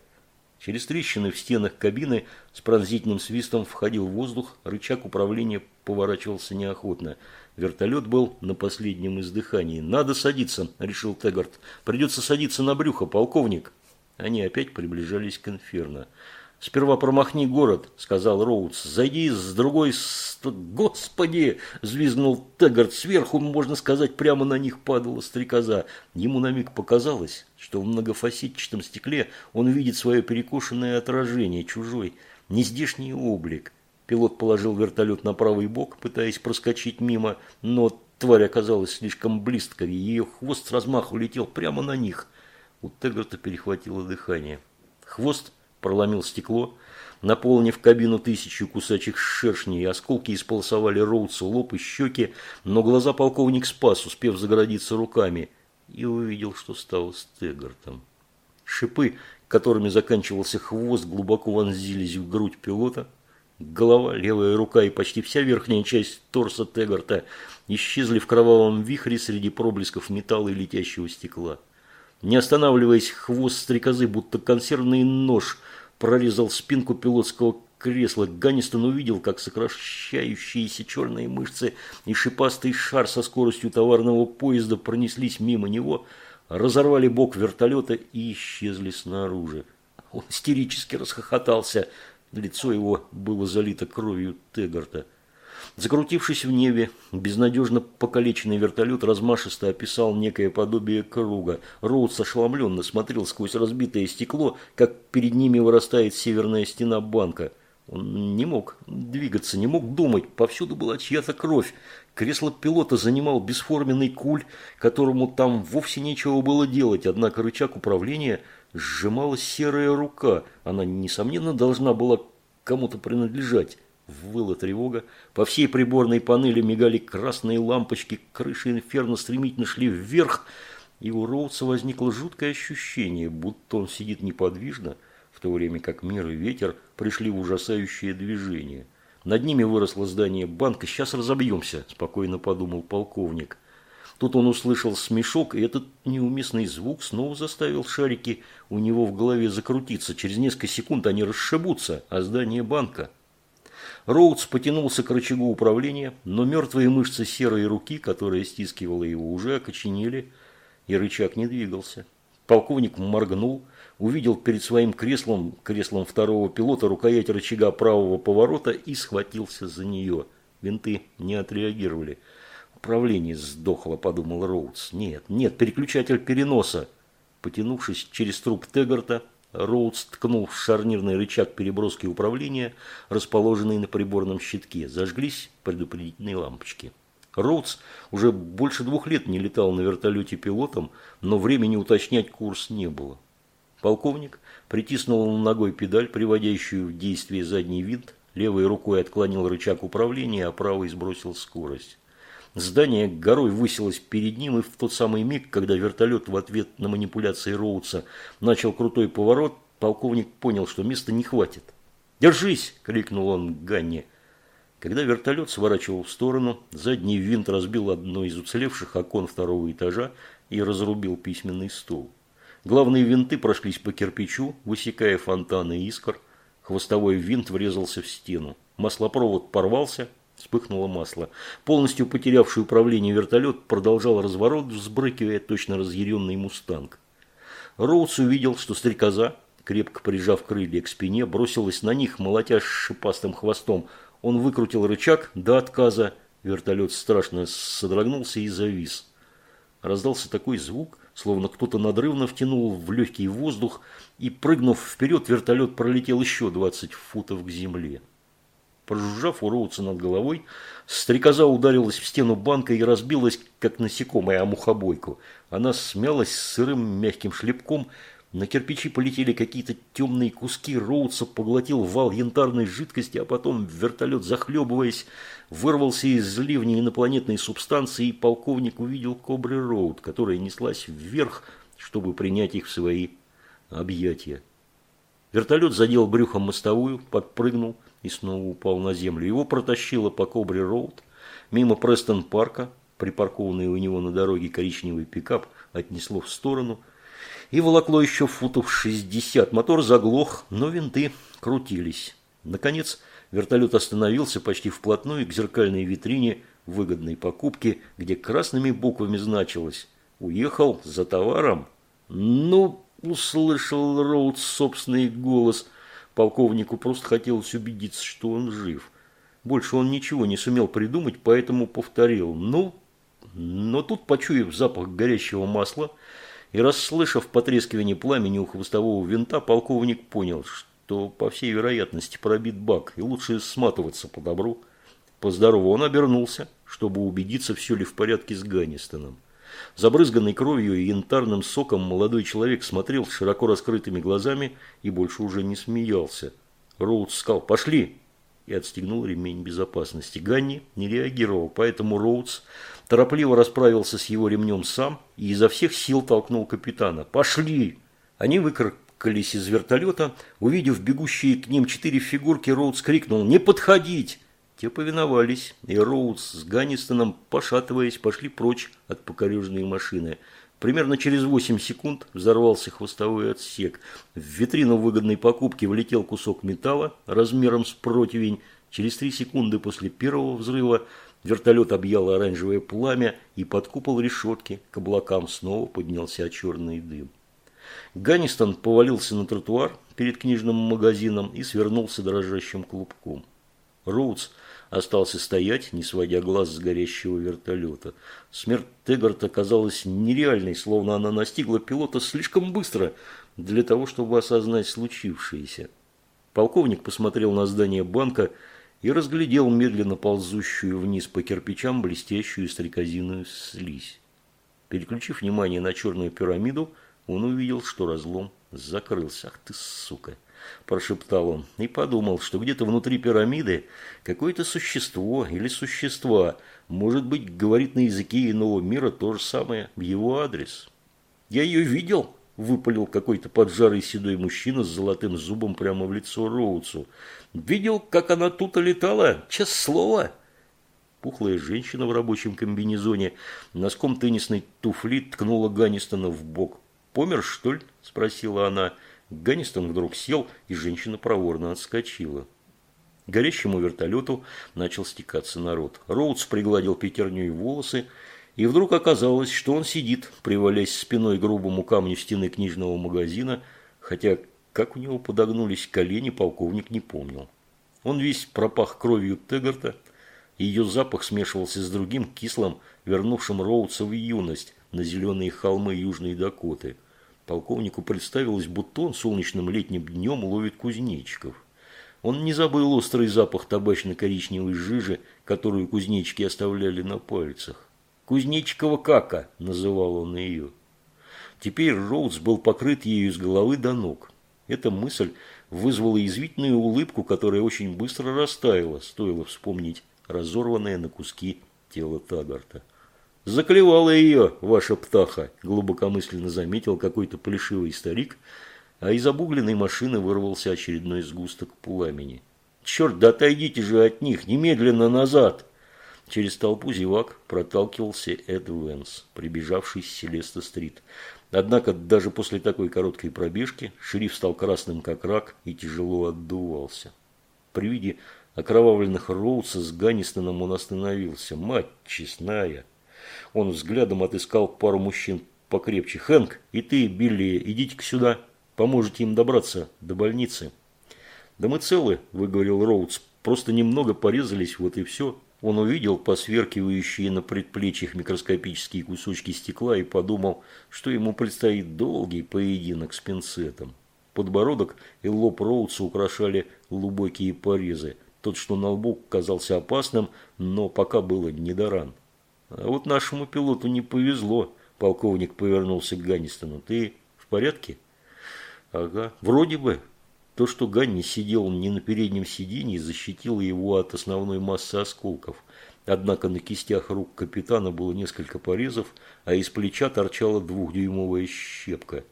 Через трещины в стенах кабины с пронзительным свистом входил воздух, рычаг управления поворачивался неохотно. Вертолет был на последнем издыхании. «Надо садиться», – решил Тегард. «Придется садиться на брюхо, полковник». Они опять приближались к инферно. «Сперва промахни город», – сказал Роудс. «Зайди с другой. «Господи!» – взвизгнул Тегард. Сверху, можно сказать, прямо на них падала стрекоза. Ему на миг показалось, что в многофасетчатом стекле он видит свое перекошенное отражение, чужой, нездешний облик. Пилот положил вертолет на правый бок, пытаясь проскочить мимо, но тварь оказалась слишком близко, и ее хвост с размаху летел прямо на них. У Теггарта перехватило дыхание. Хвост проломил стекло, наполнив кабину тысячу кусачих шершней, осколки исполосовали Роудсу лоб и щеки, но глаза полковник спас, успев загородиться руками, и увидел, что стало с Теггартом. Шипы, которыми заканчивался хвост, глубоко вонзились в грудь пилота, Голова, левая рука и почти вся верхняя часть торса Тегарта исчезли в кровавом вихре среди проблесков металла и летящего стекла. Не останавливаясь, хвост стрекозы, будто консервный нож, прорезал спинку пилотского кресла. Ганнистон увидел, как сокращающиеся черные мышцы и шипастый шар со скоростью товарного поезда пронеслись мимо него, разорвали бок вертолета и исчезли снаружи. Он истерически расхохотался – Лицо его было залито кровью Тегарта. Закрутившись в небе, безнадежно покалеченный вертолет размашисто описал некое подобие круга. Роудс ошеломленно смотрел сквозь разбитое стекло, как перед ними вырастает северная стена банка. Он не мог двигаться, не мог думать, повсюду была чья-то кровь. Кресло пилота занимал бесформенный куль, которому там вовсе нечего было делать, однако рычаг управления – сжималась серая рука. Она, несомненно, должна была кому-то принадлежать. Выла тревога. По всей приборной панели мигали красные лампочки, крыши инферно стремительно шли вверх, и у Роудса возникло жуткое ощущение, будто он сидит неподвижно, в то время как мир и ветер пришли в ужасающее движение. Над ними выросло здание банка. «Сейчас разобьемся», – спокойно подумал полковник. Тут он услышал смешок, и этот неуместный звук снова заставил шарики у него в голове закрутиться. Через несколько секунд они расшибутся, а здание банка. Роудс потянулся к рычагу управления, но мертвые мышцы серой руки, которая стискивала его, уже окоченели, и рычаг не двигался. Полковник моргнул, увидел перед своим креслом, креслом второго пилота, рукоять рычага правого поворота и схватился за нее. Винты не отреагировали – управление сдохло», – подумал Роудс. «Нет, нет, переключатель переноса». Потянувшись через труп Тегарта, Роудс ткнул в шарнирный рычаг переброски управления, расположенный на приборном щитке. Зажглись предупредительные лампочки. Роудс уже больше двух лет не летал на вертолете пилотом, но времени уточнять курс не было. Полковник притиснул ногой педаль, приводящую в действие задний винт, левой рукой отклонил рычаг управления, а правой сбросил скорость. Здание горой высилось перед ним, и в тот самый миг, когда вертолет в ответ на манипуляции Роудса начал крутой поворот, полковник понял, что места не хватит. «Держись!» – крикнул он Ганне. Когда вертолет сворачивал в сторону, задний винт разбил одно из уцелевших окон второго этажа и разрубил письменный стол. Главные винты прошлись по кирпичу, высекая фонтаны искр. Хвостовой винт врезался в стену. Маслопровод порвался, вспыхнуло масло. Полностью потерявший управление вертолет продолжал разворот, взбрыкивая точно разъяренный мустанг. Роудс увидел, что стрекоза, крепко прижав крылья к спине, бросилась на них, молотя шипастым хвостом. Он выкрутил рычаг до отказа. Вертолет страшно содрогнулся и завис. Раздался такой звук, словно кто-то надрывно втянул в легкий воздух, и, прыгнув вперед, вертолет пролетел еще 20 футов к земле. Прожужжав у над головой, стрекоза ударилась в стену банка и разбилась, как насекомое о мухобойку. Она смялась сырым мягким шлепком, на кирпичи полетели какие-то темные куски, Роудса поглотил вал янтарной жидкости, а потом вертолет, захлебываясь, вырвался из ливня инопланетной субстанции, и полковник увидел Кобры Роуд, которая неслась вверх, чтобы принять их в свои объятия. Вертолет задел брюхом мостовую, подпрыгнул и снова упал на землю. Его протащило по Кобре Роуд, мимо Престон-парка, припаркованный у него на дороге коричневый пикап отнесло в сторону – и волокло еще футов 60. Мотор заглох, но винты крутились. Наконец, вертолет остановился почти вплотную к зеркальной витрине выгодной покупки, где красными буквами значилось «Уехал за товаром». «Ну», – услышал Роуд собственный голос. Полковнику просто хотелось убедиться, что он жив. Больше он ничего не сумел придумать, поэтому повторил «ну». Но тут, почуяв запах горящего масла, и расслышав потрескивание пламени у хвостового винта, полковник понял, что, по всей вероятности, пробит бак, и лучше сматываться по добру. По здорову он обернулся, чтобы убедиться, все ли в порядке с Ганнистоном. Забрызганный кровью и янтарным соком молодой человек смотрел широко раскрытыми глазами и больше уже не смеялся. Роудс сказал «Пошли!» и отстегнул ремень безопасности. Ганни не реагировал, поэтому Роудс торопливо расправился с его ремнем сам и изо всех сил толкнул капитана. «Пошли!» Они выкаркались из вертолета. Увидев бегущие к ним четыре фигурки, Роудс крикнул «Не подходить!» Те повиновались, и Роудс с Ганнистоном, пошатываясь, пошли прочь от покорежной машины. Примерно через 8 секунд взорвался хвостовой отсек. В витрину выгодной покупки влетел кусок металла размером с противень. Через 3 секунды после первого взрыва Вертолет объяло оранжевое пламя, и под купол решетки к облакам снова поднялся черный дым. Ганнистон повалился на тротуар перед книжным магазином и свернулся дрожащим клубком. Роудс остался стоять, не сводя глаз с горящего вертолета. Смерть Тегарта казалась нереальной, словно она настигла пилота слишком быстро для того, чтобы осознать случившееся. Полковник посмотрел на здание банка и разглядел медленно ползущую вниз по кирпичам блестящую стрекозиную слизь. Переключив внимание на черную пирамиду, он увидел, что разлом закрылся. «Ах ты, сука!» – прошептал он и подумал, что где-то внутри пирамиды какое-то существо или существа, может быть, говорит на языке иного мира то же самое в его адрес. «Я ее видел!» – выпалил какой-то поджарый седой мужчина с золотым зубом прямо в лицо Роуцу. Видел, как она тут летала? Честное слово. Пухлая женщина в рабочем комбинезоне носком теннисной туфли ткнула Ганнистона в бок. «Помер, что ли?» – спросила она. Ганнистон вдруг сел, и женщина проворно отскочила. горящему вертолету начал стекаться народ. Роудс пригладил пятерней волосы, и вдруг оказалось, что он сидит, привалясь спиной к грубому камню стены книжного магазина, хотя как у него подогнулись колени, полковник не помнил. Он весь пропах кровью Тегарта, ее запах смешивался с другим кислым, вернувшим Роудса в юность на зеленые холмы Южной Дакоты. Полковнику представилось, будто он солнечным летним днем ловит кузнечиков. Он не забыл острый запах табачно-коричневой жижи, которую кузнечики оставляли на пальцах. «Кузнечикова кака» называл он ее. Теперь Роудс был покрыт ею с головы до ног. Эта мысль вызвала язвительную улыбку, которая очень быстро растаяла, стоило вспомнить разорванное на куски тело Тагарта. «Заклевала ее, ваша птаха!» – глубокомысленно заметил какой-то плешивый старик, а из обугленной машины вырвался очередной сгусток пламени. «Черт, да отойдите же от них! Немедленно назад!» Через толпу зевак проталкивался Эд Венс, прибежавший с Селеста-стрит. Однако даже после такой короткой пробежки шериф стал красным как рак и тяжело отдувался. При виде окровавленных Роудса с Ганнистоном он остановился. Мать честная! Он взглядом отыскал пару мужчин покрепче. «Хэнк, и ты, Билли, идите-ка сюда. Поможете им добраться до больницы». «Да мы целы», – выговорил Роудс. «Просто немного порезались, вот и все». Он увидел посверкивающие на предплечьях микроскопические кусочки стекла и подумал, что ему предстоит долгий поединок с пинцетом. Подбородок и лоб Роудса украшали глубокие порезы. Тот, что на лбу, казался опасным, но пока было не до ран. А вот нашему пилоту не повезло. Полковник повернулся к Ганнистону. Ты в порядке? Ага, вроде бы. То, что Ганни сидел не на переднем сиденье, защитило его от основной массы осколков. Однако на кистях рук капитана было несколько порезов, а из плеча торчала двухдюймовая щепка.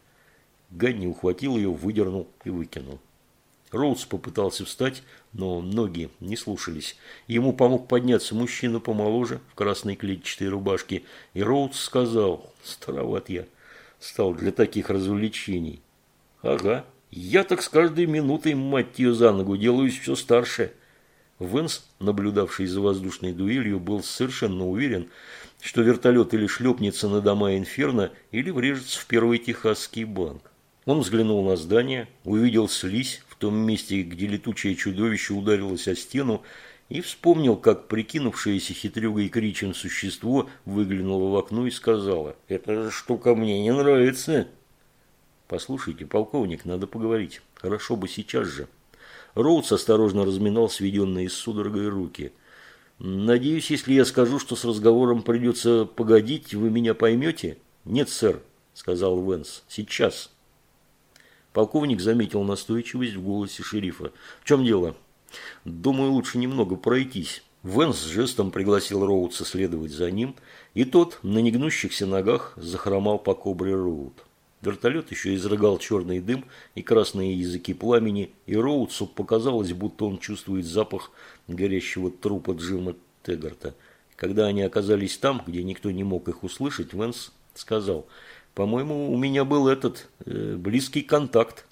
Ганни ухватил ее, выдернул и выкинул. Роудс попытался встать, но ноги не слушались. Ему помог подняться мужчина помоложе, в красной клетчатой рубашке, и Роудс сказал, «Староват я стал для таких развлечений». «Ага, я так с каждой минутой, мать ее, за ногу делаюсь все старше». Венс, наблюдавший за воздушной дуэлью, был совершенно уверен, что вертолет или шлепнется на дома Инферно, или врежется в первый техасский банк. Он взглянул на здание, увидел слизь, том месте, где летучее чудовище ударилось о стену, и вспомнил, как прикинувшееся хитрюгой кричем существо выглянуло в окно и сказала, «Эта штука мне не нравится». «Послушайте, полковник, надо поговорить. Хорошо бы сейчас же». Роудс осторожно разминал сведенные с судорогой руки. «Надеюсь, если я скажу, что с разговором придется погодить, вы меня поймете?» «Нет, сэр», – сказал Венс. «Сейчас». Полковник заметил настойчивость в голосе шерифа. «В чем дело?» «Думаю, лучше немного пройтись». Венс жестом пригласил Роудса следовать за ним, и тот на негнущихся ногах захромал по Кобре Роуд. Вертолет еще изрыгал черный дым и красные языки пламени, и Роудсу показалось, будто он чувствует запах горящего трупа Джима Тегарта. Когда они оказались там, где никто не мог их услышать, Венс сказал – по-моему, у меня был этот э, близкий контакт.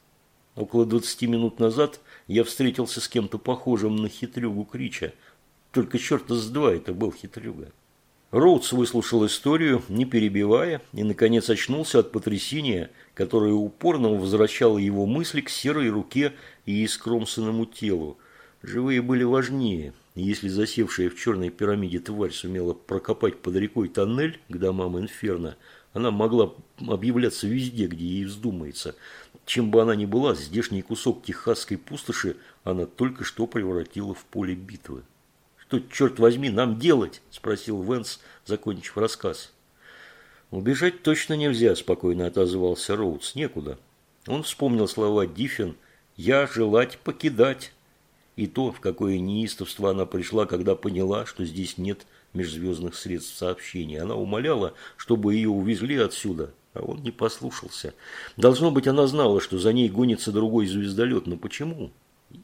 Около 20 минут назад я встретился с кем-то похожим на хитрюгу Крича. Только черта с два это был хитрюга. Роудс выслушал историю, не перебивая, и, наконец, очнулся от потрясения, которое упорно возвращало его мысли к серой руке и искромсанному телу. Живые были важнее. Если засевшая в черной пирамиде тварь сумела прокопать под рекой тоннель к домам Инферно, она могла объявляться везде, где ей вздумается. Чем бы она ни была, здешний кусок техасской пустоши она только что превратила в поле битвы. «Что, черт возьми, нам делать?» – спросил Венс, закончив рассказ. «Убежать точно нельзя», – спокойно отозвался Роудс. «Некуда». Он вспомнил слова Диффин «Я желать покидать». И то, в какое неистовство она пришла, когда поняла, что здесь нет межзвездных средств сообщения. Она умоляла, чтобы ее увезли отсюда, а он не послушался. Должно быть, она знала, что за ней гонится другой звездолет, но почему?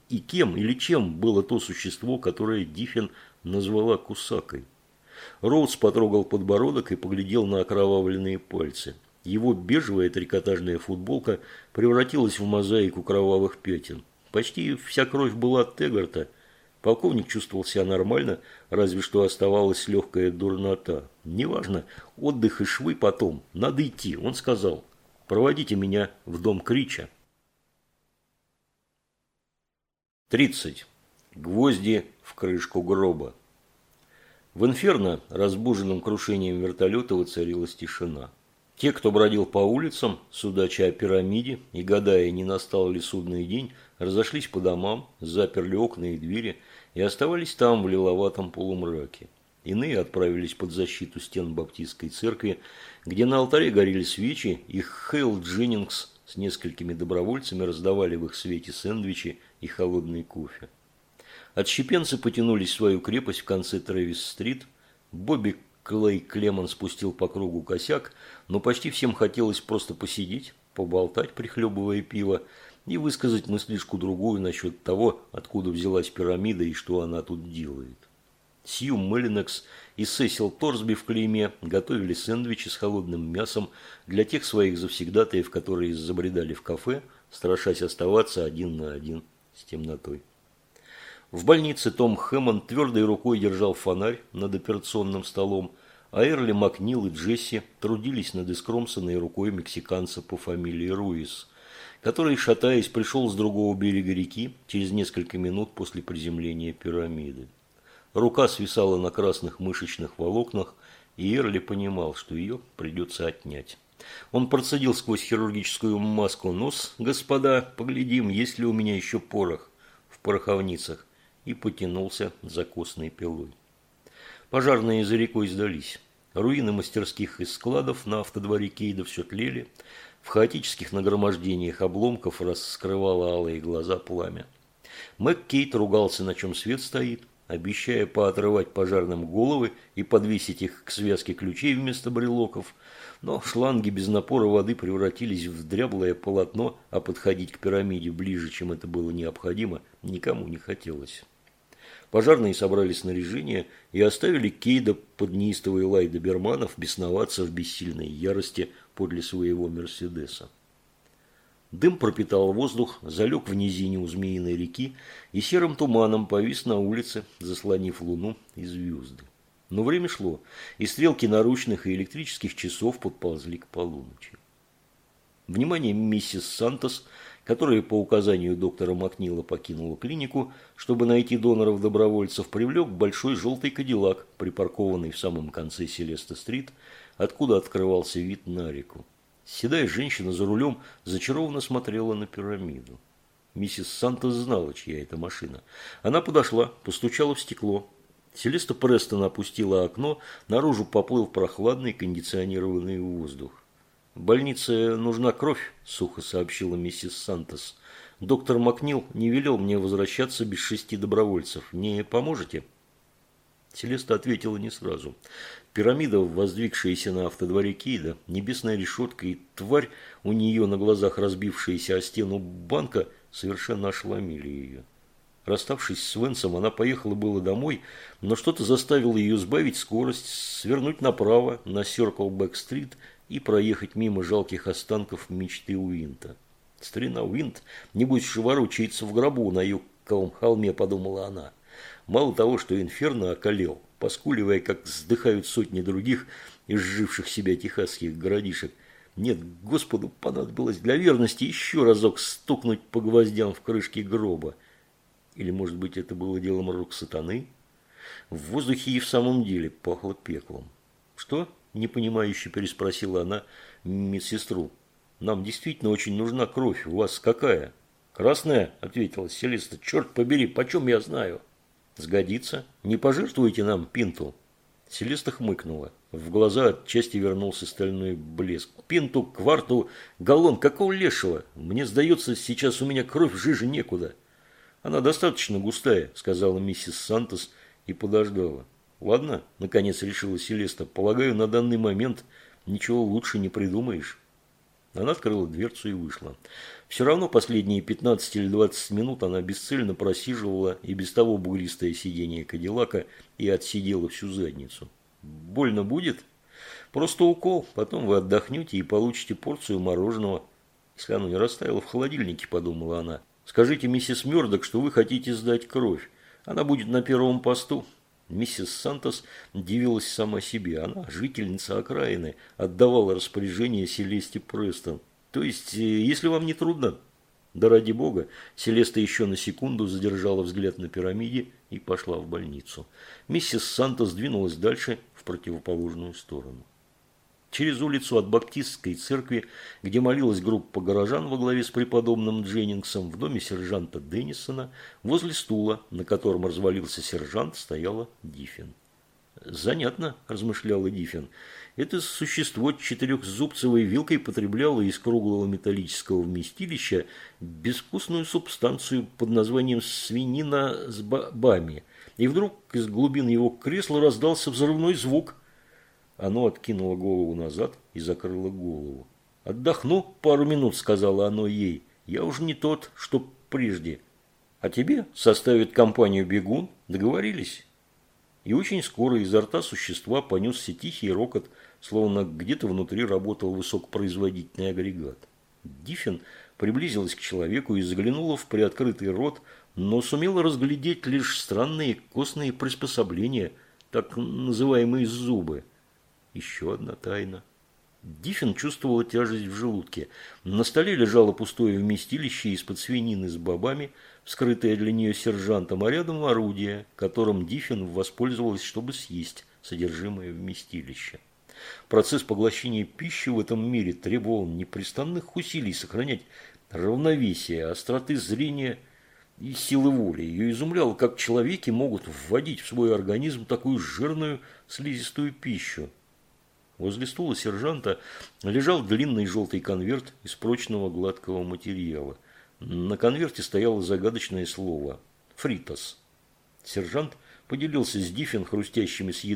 И кем или чем было то существо, которое Диффин назвала Кусакой? Роудс потрогал подбородок и поглядел на окровавленные пальцы. Его бежевая трикотажная футболка превратилась в мозаику кровавых пятен. Почти вся кровь была от Тегарта, Полковник чувствовал себя нормально, разве что оставалась легкая дурнота. Неважно, отдых и швы потом, надо идти, он сказал. Проводите меня в дом Крича. 30. Гвозди в крышку гроба. В инферно, разбуженном крушением вертолета, воцарилась тишина. Те, кто бродил по улицам, судача о пирамиде и гадая, не настал ли судный день, разошлись по домам, заперли окна и двери и оставались там в лиловатом полумраке. иные отправились под защиту стен Баптистской церкви, где на алтаре горели свечи, и Хейл Дженнингс с несколькими добровольцами раздавали в их свете сэндвичи и холодный кофе. Отщепенцы потянулись в свою крепость в конце Трэвис-стрит. Бобби Клей Клемон спустил по кругу косяк, но почти всем хотелось просто посидеть, поболтать, прихлебывая пиво, и высказать мыслишку другую насчет того, откуда взялась пирамида и что она тут делает. Сью Меллинекс и Сесил Торсби в клейме готовили сэндвичи с холодным мясом для тех своих завсегдатаев, которые забредали в кафе, страшась оставаться один на один с темнотой. В больнице Том Хэммонд твердой рукой держал фонарь над операционным столом, а Эрли Макнил и Джесси трудились над искромсанной рукой мексиканца по фамилии Руис, который, шатаясь, пришел с другого берега реки через несколько минут после приземления пирамиды. Рука свисала на красных мышечных волокнах, и Эрли понимал, что ее придется отнять. Он процедил сквозь хирургическую маску нос, господа, поглядим, есть ли у меня еще порох в пороховницах, и потянулся за костной пилой. Пожарные за рекой сдались. Руины мастерских и складов на автодворе Кейда все тлели. В хаотических нагромождениях обломков раскрывало алые глаза пламя. Мэг Кейт ругался, на чем свет стоит – обещая поотрывать пожарным головы и подвесить их к связке ключей вместо брелоков, но шланги без напора воды превратились в дряблое полотно, а подходить к пирамиде ближе, чем это было необходимо, никому не хотелось. Пожарные собрали снаряжение и оставили Кейда под неистовый лай доберманов бесноваться в бессильной ярости подле своего Мерседеса. Дым пропитал воздух, залег в низине у Змеиной реки и серым туманом повис на улице, заслонив луну и звезды. Но время шло, и стрелки наручных и электрических часов подползли к полуночи. Внимание миссис Сантос, которая по указанию доктора Макнила покинула клинику, чтобы найти доноров-добровольцев, привлек большой желтый кадиллак, припаркованный в самом конце Селеста-стрит, откуда открывался вид на реку. Седая женщина за рулем зачарованно смотрела на пирамиду. Миссис Сантос знала, чья это машина. Она подошла, постучала в стекло. Селеста Престон опустила окно, наружу поплыл прохладный кондиционированный воздух. «Больнице нужна кровь», – сухо сообщила миссис Сантос. «Доктор Макнил не велел мне возвращаться без шести добровольцев. Не поможете?» Селеста ответила не сразу. Пирамида, воздвигшаяся на автодворе Кейда, небесная решетка и тварь, у нее на глазах разбившаяся о стену банка, совершенно ошеломили ее. Расставшись с Венсом, она поехала было домой, но что-то заставило ее сбавить скорость, свернуть направо на Сёрклбэк-стрит и проехать мимо жалких останков мечты Уинта. Старина Уинт, небось, шеворочается в гробу на юговом холме, подумала она. Мало того, что Инферно околел, поскуливая, как вздыхают сотни других изживших себя техасских городишек. Нет, Господу понадобилось для верности еще разок стукнуть по гвоздям в крышке гроба. Или, может быть, это было делом рук сатаны? В воздухе и в самом деле пахло пеклом. «Что?» – непонимающе переспросила она медсестру. «Нам действительно очень нужна кровь. У вас какая?» «Красная?» – ответила Селеста. «Черт побери, почем я знаю?» «Сгодится. Не пожертвуете нам пинту?» Селеста хмыкнула. В глаза отчасти вернулся стальной блеск. «Пинту, кварту, галлон, какого лешего? Мне сдается, сейчас у меня кровь жиже некуда». «Она достаточно густая», – сказала миссис Сантос и подождала. «Ладно», – наконец решила Селеста. «Полагаю, на данный момент ничего лучше не придумаешь». Она открыла дверцу и вышла. Все равно последние 15 или 20 минут она бесцельно просиживала и без того бугристое сиденье Кадиллака и отсидела всю задницу. Больно будет? Просто укол, потом вы отдохнете и получите порцию мороженого. Если оно не растаяло в холодильнике, подумала она. Скажите миссис Мёрдок, что вы хотите сдать кровь. Она будет на первом посту. Миссис Сантос дивилась сама себе. Она, жительница окраины, отдавала распоряжение Селесте Престон. То есть, э, если вам не трудно, да ради бога, Селеста еще на секунду задержала взгляд на пирамиде и пошла в больницу. Миссис Сантос двинулась дальше в противоположную сторону. Через улицу от Баптистской церкви, где молилась группа горожан во главе с преподобным Дженнингсом, в доме сержанта Деннисона, возле стула, на котором развалился сержант, стояла Диффин. Занятно, размышлял Диффин. Это существо четырехзубцевой вилкой потребляло из круглого металлического вместилища безвкусную субстанцию под названием свинина с бобами. И вдруг из глубин его кресла раздался взрывной звук. Оно откинуло голову назад и закрыло голову. «Отдохну пару минут», — сказала оно ей. «Я уже не тот, что прежде. А тебе составит компанию бегун. Договорились?» И очень скоро изо рта существа понесся тихий рокот, словно где-то внутри работал высокопроизводительный агрегат. Диффин приблизилась к человеку и заглянула в приоткрытый рот, но сумела разглядеть лишь странные костные приспособления, так называемые зубы. Еще одна тайна. Диффин чувствовала тяжесть в желудке. На столе лежало пустое вместилище из-под свинины с бобами – скрытое для нее сержантом, а рядом орудие, которым Диффин воспользовалась, чтобы съесть содержимое вместилища. Процесс поглощения пищи в этом мире требовал непрестанных усилий сохранять равновесие, остроты зрения и силы воли. Ее изумляло, как человеки могут вводить в свой организм такую жирную слизистую пищу. Возле стула сержанта лежал длинный желтый конверт из прочного гладкого материала – на конверте стояло загадочное слово «Фритос». Сержант поделился с Диффин хрустящими съедобными